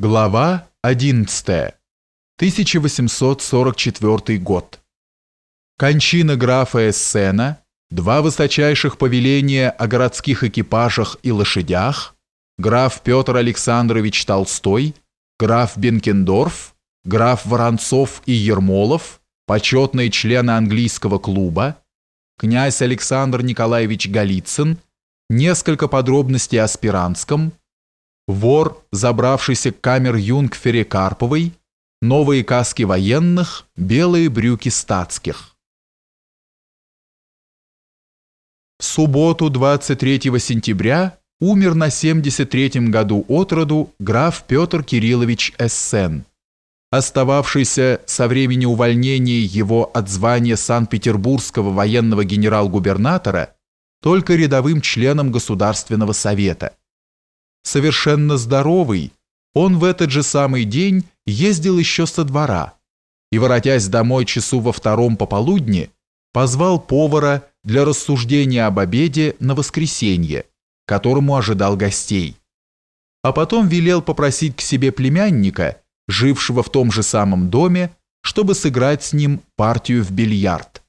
Глава 11. 1844 год. Кончина графа Эссена, два высочайших повеления о городских экипажах и лошадях, граф Петр Александрович Толстой, граф Бенкендорф, граф Воронцов и Ермолов, почетные члены английского клуба, князь Александр Николаевич Голицын, несколько подробностей о Спиранском, вор, забравшийся к камер Юнгфере Карповой, новые каски военных, белые брюки статских. В субботу 23 сентября умер на 73-м году от роду граф Петр Кириллович Эссен, остававшийся со времени увольнения его от звания Санкт-Петербургского военного генерал-губернатора только рядовым членом Государственного совета совершенно здоровый, он в этот же самый день ездил еще со двора и, воротясь домой часу во втором пополудни, позвал повара для рассуждения об обеде на воскресенье, которому ожидал гостей. А потом велел попросить к себе племянника, жившего в том же самом доме, чтобы сыграть с ним партию в бильярд.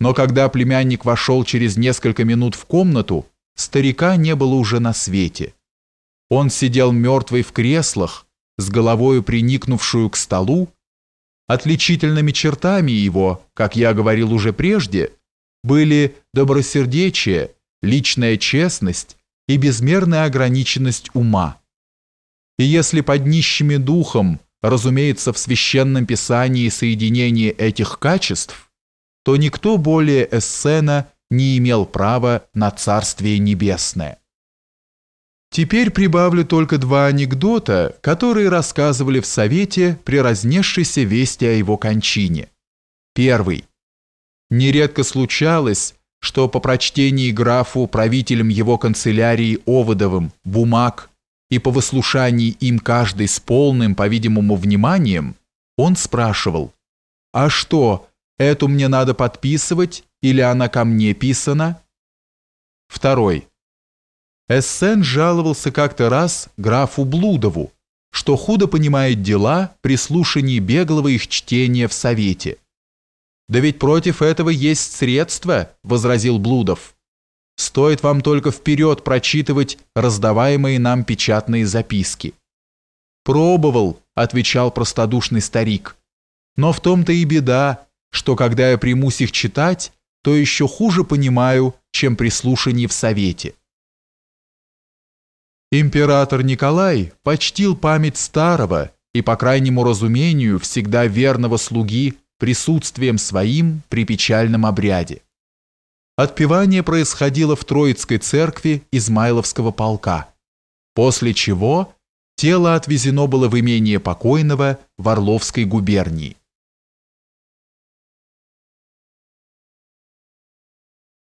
Но когда племянник вошел через несколько минут в комнату, старика не было уже на свете. Он сидел мертвый в креслах, с головою приникнувшую к столу. Отличительными чертами его, как я говорил уже прежде, были добросердечие, личная честность и безмерная ограниченность ума. И если под нищими духом, разумеется, в священном писании соединение этих качеств, то никто более Эссена не имел права на Царствие Небесное. Теперь прибавлю только два анекдота, которые рассказывали в Совете при разнесшейся вести о его кончине. Первый. Нередко случалось, что по прочтении графу правителем его канцелярии Оводовым бумаг и по выслушании им каждый с полным, по-видимому, вниманием, он спрашивал, «А что, эту мне надо подписывать или она ко мне писана?» Второй. Эссен жаловался как-то раз графу Блудову, что худо понимает дела при слушании беглого их чтения в Совете. «Да ведь против этого есть средства», — возразил Блудов. «Стоит вам только вперед прочитывать раздаваемые нам печатные записки». «Пробовал», — отвечал простодушный старик. «Но в том-то и беда, что когда я примусь их читать, то еще хуже понимаю, чем при слушании в Совете». Император Николай почтил память старого и, по крайнему разумению, всегда верного слуги присутствием своим при печальном обряде. Отпевание происходило в Троицкой церкви Измайловского полка, после чего тело отвезено было в имение покойного в Орловской губернии.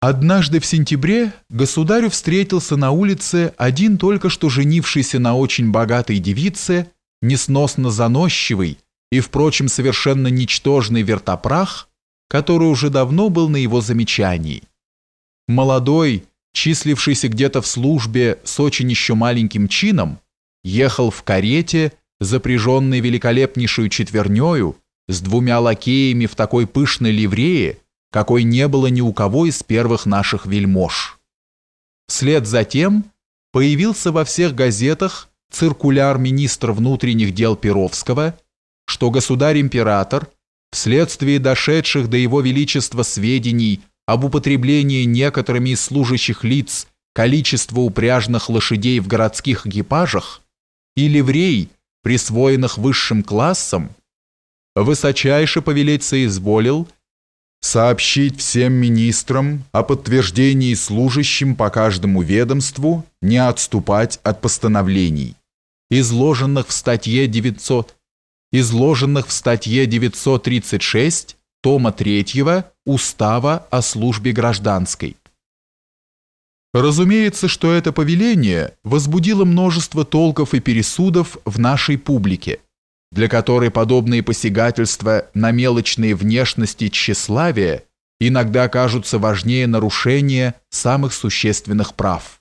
Однажды в сентябре государю встретился на улице один только что женившийся на очень богатой девице, несносно заносчивый и, впрочем, совершенно ничтожный вертопрах, который уже давно был на его замечании. Молодой, числившийся где-то в службе с очень еще маленьким чином, ехал в карете, запряженной великолепнейшую четвернею, с двумя лакеями в такой пышной ливрее, какой не было ни у кого из первых наших вельмож. Вслед за тем появился во всех газетах циркуляр министра внутренних дел Перовского, что государь-император вследствие дошедших до его величества сведений об употреблении некоторыми из служащих лиц количества упряжных лошадей в городских экипажах и ливрей, присвоенных высшим классом, высочайше повелеть соизволил сообщить всем министрам о подтверждении служащим по каждому ведомству не отступать от постановлений, изложенных в статье 900, изложенных в статье 936 тома 3 Устава о службе гражданской. Разумеется, что это повеление возбудило множество толков и пересудов в нашей публике – для которой подобные посягательства на мелочные внешности тщеславия иногда кажутся важнее нарушения самых существенных прав.